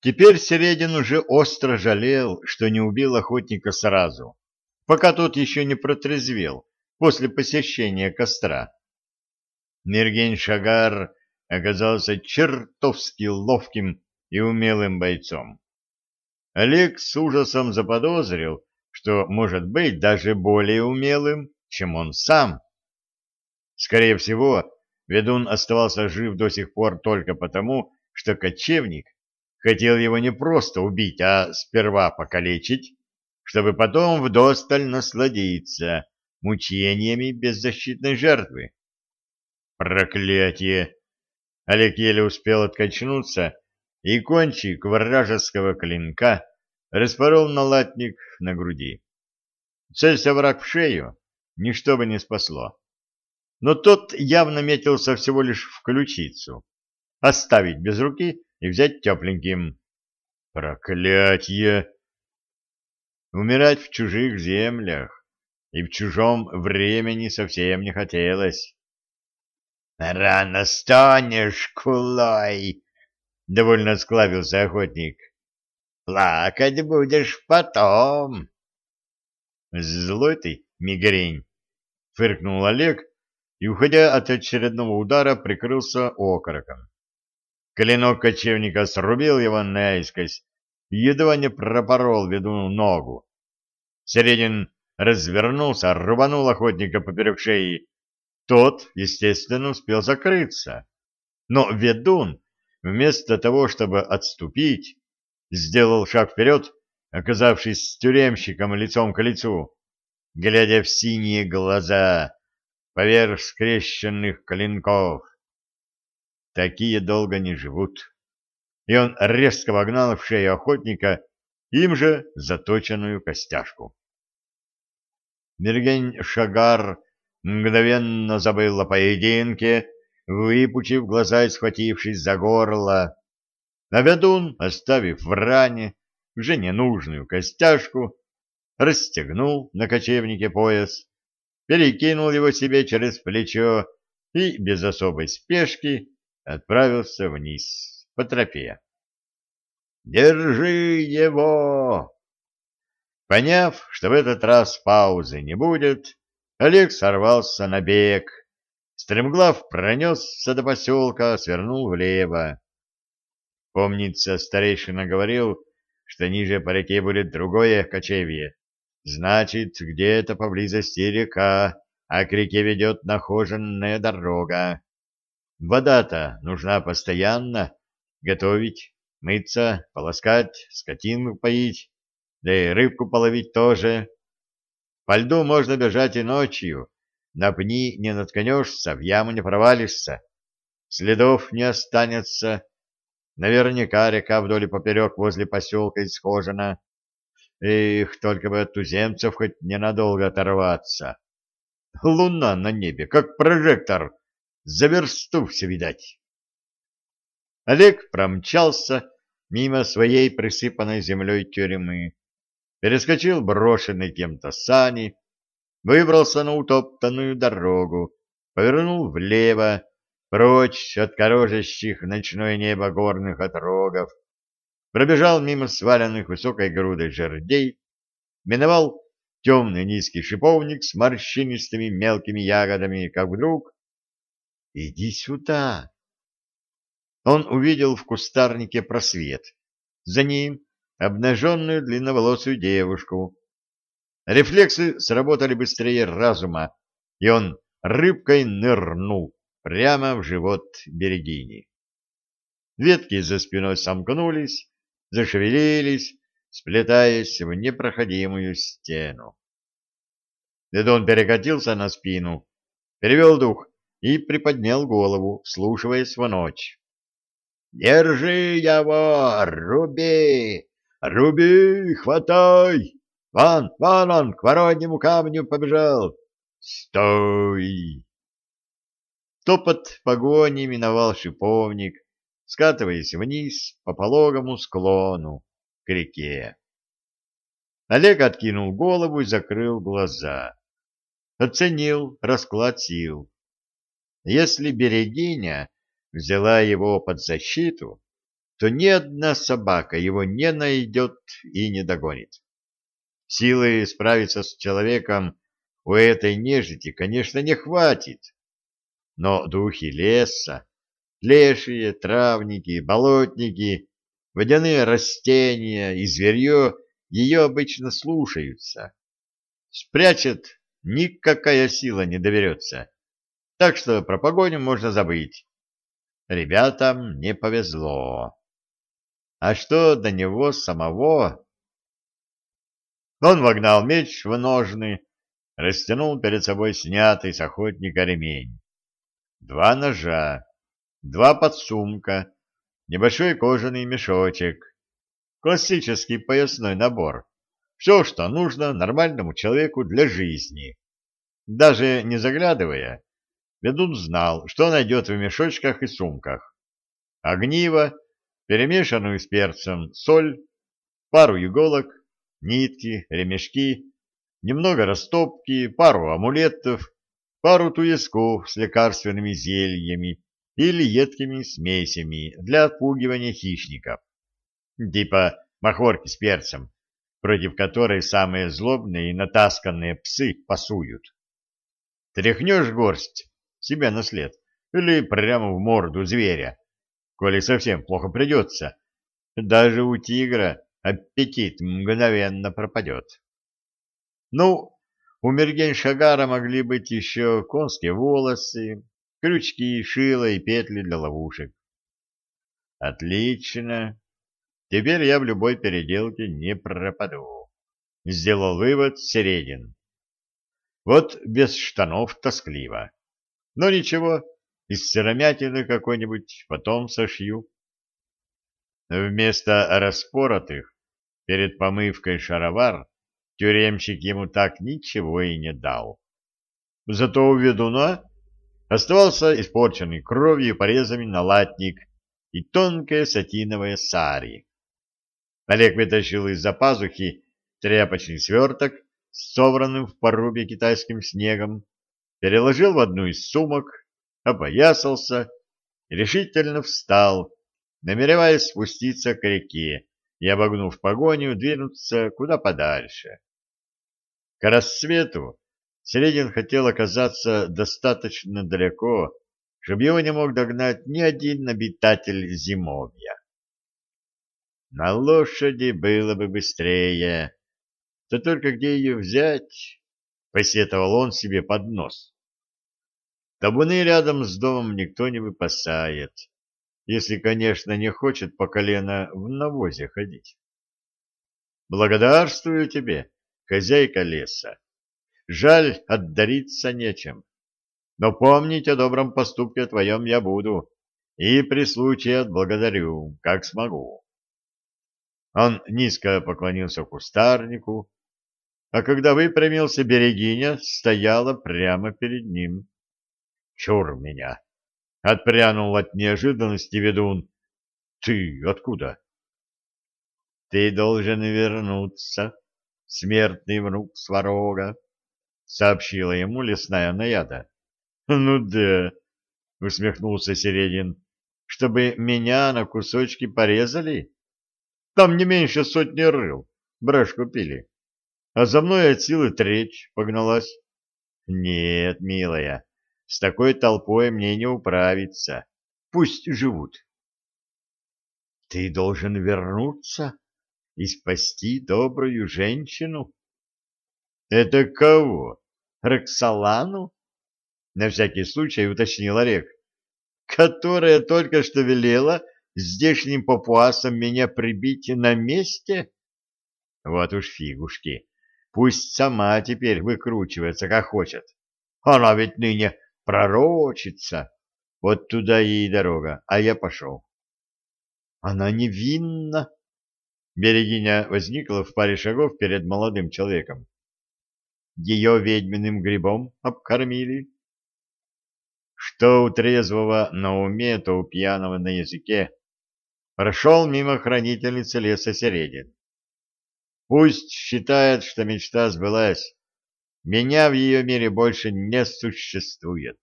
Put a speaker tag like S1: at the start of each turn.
S1: Теперь Середин уже остро жалел, что не убил охотника сразу, пока тот еще не протрезвел после посещения костра. Мергень Шагар оказался чертовски ловким и умелым бойцом. Олег с ужасом заподозрил, что может быть даже более умелым, чем он сам. Скорее всего, ведун оставался жив до сих пор только потому, что кочевник хотел его не просто убить, а сперва покалечить, чтобы потом вдосталь насладиться мучениями беззащитной жертвы. Проклятие! Олег еле успел откачнуться, и кончик вражеского клинка распорол налатник на груди. Целься враг в шею, ничто бы не спасло. Но тот явно метился всего лишь в ключицу. Оставить без руки и взять тепленьким. Проклятье! Умирать в чужих землях и в чужом времени совсем не хотелось. — Рано станешь, кулой! — довольно склавился охотник. — Плакать будешь потом. — Злой ты, мигрень! — фыркнул Олег и, уходя от очередного удара, прикрылся окороком. Клинок кочевника срубил его наискось, едва не пропорол ведуну ногу. Середин развернулся, рубанул охотника поперек шеи. Тот, естественно, успел закрыться. Но ведун, вместо того, чтобы отступить, сделал шаг вперед, оказавшись с тюремщиком лицом к лицу, глядя в синие глаза поверх скрещенных клинков. Такие долго не живут. И он резко вогнал в шею охотника им же заточенную костяшку. Мергень Шагар мгновенно забыл о поединке, выпучив глаза и схватившись за горло. А ведун, оставив в ране уже ненужную костяшку, расстегнул на кочевнике пояс, перекинул его себе через плечо и без особой спешки отправился вниз по тропе. «Держи его!» Поняв, что в этот раз паузы не будет, Олег сорвался на бег. Стремглав пронесся до поселка, свернул влево. Помнится, старейшина говорил, что ниже по реке будет другое кочевье. Значит, где-то поблизости река, а к реке ведет нахоженная дорога. Вода-то нужна постоянно. Готовить, мыться, полоскать, скотину поить, да и рыбку половить тоже. По льду можно бежать и ночью. На пни не наткнешься, в яму не провалишься. Следов не останется. Наверняка река вдоль и поперек возле поселка исхожена. Эх, только бы от туземцев хоть ненадолго оторваться. Луна на небе, как прожектор, за версту все видать. Олег промчался мимо своей присыпанной землей тюрьмы, перескочил брошенный кем-то сани, выбрался на утоптанную дорогу, повернул влево, прочь от корожащих ночное небо горных отрогов, пробежал мимо сваленных высокой грудой жердей, миновал темный низкий шиповник с морщинистыми мелкими ягодами, как вдруг Иди сюда. Он увидел в кустарнике просвет. За ним обнаженную длинноволосую девушку. Рефлексы сработали быстрее разума, и он рыбкой нырнул прямо в живот Берегини. Ветки за спиной сомкнулись, зашевелились, сплетаясь в непроходимую стену. Дедон перекатился на спину, перевел дух и приподнял голову, вслушиваясь в ночь. «Держи его! Руби! Руби! Хватай! Вон, вон он, к воротнему камню побежал! Стой!» Топот погони миновал шиповник, скатываясь вниз по пологому склону к реке. Олег откинул голову и закрыл глаза. Оценил расклад сил. Если Берегиня взяла его под защиту, то ни одна собака его не найдет и не догонит. Силы справиться с человеком у этой нежити, конечно, не хватит, но духи леса, лешие, травники, болотники, водяные растения и зверье ее обычно слушаются. Спрячет, никакая сила не доберется. Так что про погоню можно забыть. Ребятам не повезло. А что до него самого? Он вогнал меч в ножны, растянул перед собой снятый с охотника ремень. Два ножа, два подсумка, небольшой кожаный мешочек. Классический поясной набор. Все, что нужно нормальному человеку для жизни. Даже не заглядывая, ведун знал, что найдет в мешочках и сумках. Огниво, перемешанную с перцем соль, пару иголок, нитки, ремешки, немного растопки, пару амулетов, пару туесков с лекарственными зельями или едкими смесями для отпугивания хищников, типа махорки с перцем, против которой самые злобные и натасканные псы пасуют. Тряхнешь горсть себе на след или прямо в морду зверя, коли совсем плохо придется. Даже у тигра аппетит мгновенно пропадет. Ну, у Мергень-Шагара могли быть еще конские волосы, крючки, шило и петли для ловушек. Отлично. Теперь я в любой переделке не пропаду. Сделал вывод Середин. Вот без штанов тоскливо. Но ничего, из сыромятины какой-нибудь потом сошью. Вместо распоротых перед помывкой шаровар тюремщик ему так ничего и не дал. Зато у ведуна оставался испорченный кровью и порезами налатник и тонкая сатиновая сари. Олег вытащил из-за пазухи тряпочный сверток с собранным в порубе китайским снегом, переложил в одну из сумок, опоясался решительно встал, намереваясь спуститься к реке и, обогнув погоню, двинуться куда подальше. К рассвету Середин хотел оказаться достаточно далеко, чтобы его не мог догнать ни один обитатель зимовья. На лошади было бы быстрее, да только где ее взять? — посетовал он себе под нос. Табуны рядом с домом никто не выпасает, если, конечно, не хочет по колено в навозе ходить. Благодарствую тебе, хозяйка леса. Жаль, отдариться нечем. Но помнить о добром поступке твоем я буду, и при случае отблагодарю, как смогу. Он низко поклонился кустарнику, а когда выпрямился, берегиня стояла прямо перед ним. Чур меня! Отпрянул от неожиданности ведун. Ты откуда? Ты должен вернуться, смертный внук Сварога, сообщила ему лесная наяда. Ну да, усмехнулся Середин, чтобы меня на кусочки порезали? Там не меньше сотни рыл, брешь купили. А за мной от силы треть погналась. Нет, милая, с такой толпой мне не управиться. Пусть живут. Ты должен вернуться и спасти добрую женщину. Это кого? Роксолану? На всякий случай уточнил Олег. Которая только что велела здешним папуасам меня прибить на месте? Вот уж фигушки. Пусть сама теперь выкручивается, как хочет. Она ведь ныне пророчица. Вот туда ей дорога, а я пошел. Она невинна. Берегиня возникла в паре шагов перед молодым человеком. Ее ведьминым грибом обкормили. Что у трезвого на уме, то у пьяного на языке. Прошел мимо хранительницы леса Середин. Пусть считает, что мечта сбылась. Меня в ее мире больше не существует.